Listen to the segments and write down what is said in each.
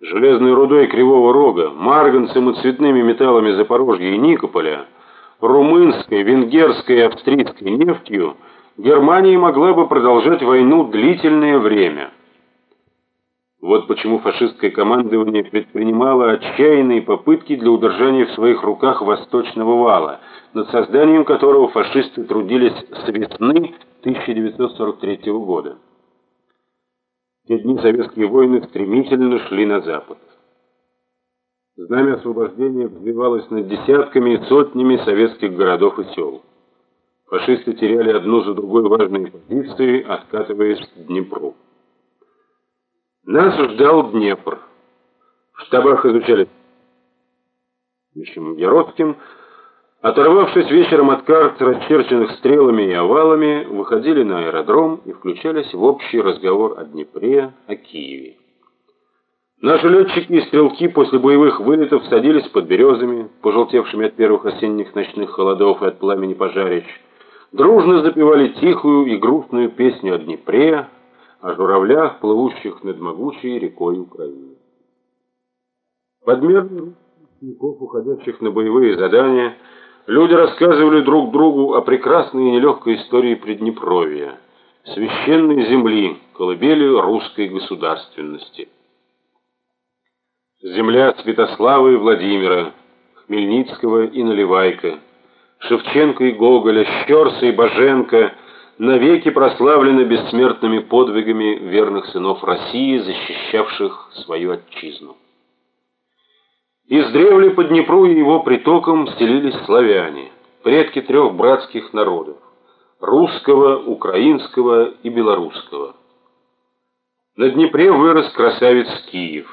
железной рудой Кривого Рога, марганцем и цветными металлами Запорожья и Никополя, румынской, венгерской и австрийской нефтью, Германия могла бы продолжать войну длительное время. Вот почему фашистское командование предпринимало отчаянные попытки для удержания в своих руках Восточного вала, над созданием которого фашисты трудились с весны 1943 года. Те дни советские войны стремительно шли на запад. Знамя освобождения взвивалось над десятками и сотнями советских городов и сел. Фашисты теряли одну за другой важные позиции, откатываясь к Днепру. Нас ждал Днепр. В штабах изучали Яроцким, оторвавшись вечером от карт, расчерченных стрелами и овалами, выходили на аэродром и включались в общий разговор о Днепре, о Киеве. Наши летчики и стрелки после боевых вылетов садились под березами, пожелтевшими от первых осенних ночных холодов и от пламени пожарищ, дружно запевали тихую и грустную песню о Днепре, о журавлях, плывущих над могучей рекой Украины. Подмерно уходящих на боевые задания, люди рассказывали друг другу о прекрасной и нелегкой истории Приднепровья, священной земли, колыбели русской государственности. Земля Святослава и Владимира, Хмельницкого и Наливайка, Шевченко и Гоголя, Щерса и Боженко навеки прославлены бессмертными подвигами верных сынов России, защищавших свою отчизну. Издревле по Днепру и его притокам селились славяне, предки трех братских народов – русского, украинского и белорусского. На Днепре вырос красавец Киев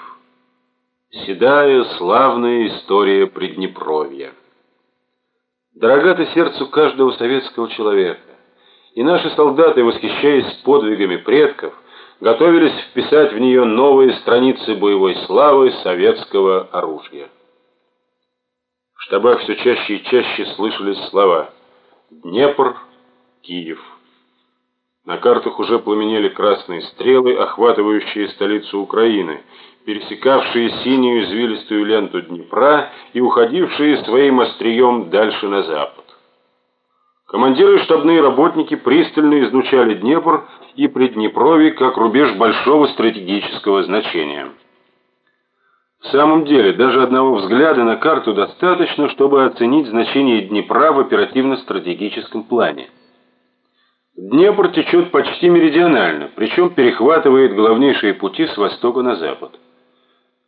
– Седая, славная история Приднепровья. Дорога ты сердцу каждого советского человека. И наши солдаты, восхищаясь подвигами предков, готовились вписать в нее новые страницы боевой славы советского оружия. В штабах все чаще и чаще слышались слова «Днепр», «Киев». На картах уже пламенели красные стрелы, охватывающие столицу Украины, пересекавшие синюю извилистую ленту Днепра и уходившие своим острием дальше на запад. Командиры и штабные работники пристально изучали Днепр и Приднепровье как рубеж большого стратегического значения. В самом деле, даже одного взгляда на карту достаточно, чтобы оценить значение Днепра в оперативно-стратегическом плане. Днепр течет почти меридионально, причем перехватывает главнейшие пути с востока на запад.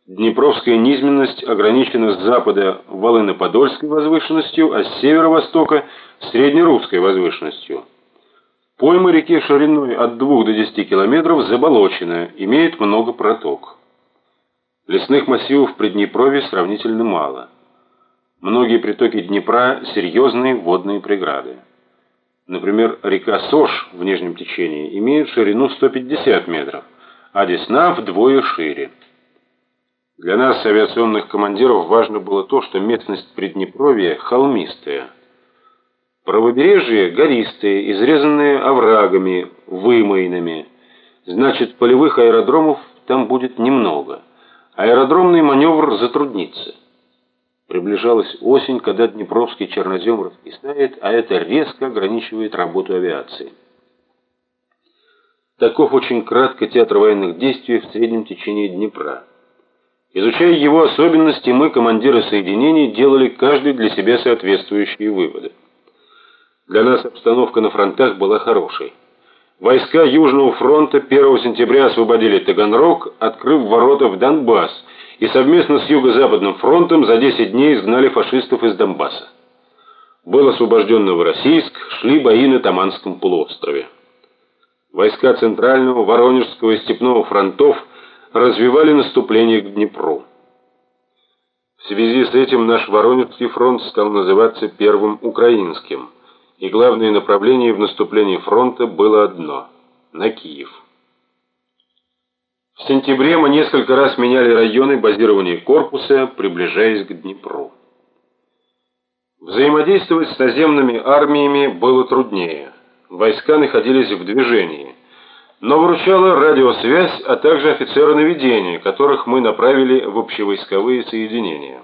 Днепровская низменность ограничена с запада Волыно-Подольской возвышенностью, а с северо-востока – среднерусской возвышенностью. Пойма реки шириной от 2 до 10 километров заболочена, имеет много проток. Лесных массивов в Приднепровье сравнительно мало. Многие притоки Днепра – серьезные водные преграды. Например, река Сош в нижнем течении имеет ширину 150 метров, а Десна вдвое шире. Для нас, авиационных командиров, важно было то, что местность Приднепровья холмистая. Правобережье гористое, изрезанное оврагами, вымоинами. Значит, полевых аэродромов там будет немного. Аэродромный маневр затруднится. Приближалась осень, когда Днепровский чернозем раскисает, а это резко ограничивает работу авиации. Таков очень кратко театр военных действий в среднем течении Днепра. Изучая его особенности, мы, командиры соединений, делали каждый для себя соответствующие выводы. Для нас обстановка на фронтах была хорошей. Войска Южного фронта 1 сентября освободили Таганрог, открыв ворота в Донбасс – и совместно с Юго-Западным фронтом за 10 дней изгнали фашистов из Донбасса. Был освобожден Новороссийск, шли бои на Таманском полуострове. Войска Центрального, Воронежского и Степного фронтов развивали наступление к Днепру. В связи с этим наш Воронежский фронт стал называться Первым Украинским, и главное направление в наступлении фронта было одно – на Киев. В сентябре мы несколько раз меняли районы базирования корпуса, приближаясь к Днепру. Взаимодействовать с наземными армиями было труднее. Войска находились в движении. но выручала радиосвязь, а также офицеры наведения, которых мы направили в общевойсковые соединения.